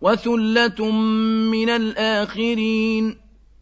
وَثُلَّةٌ مِّنَ الْآخِرِينَ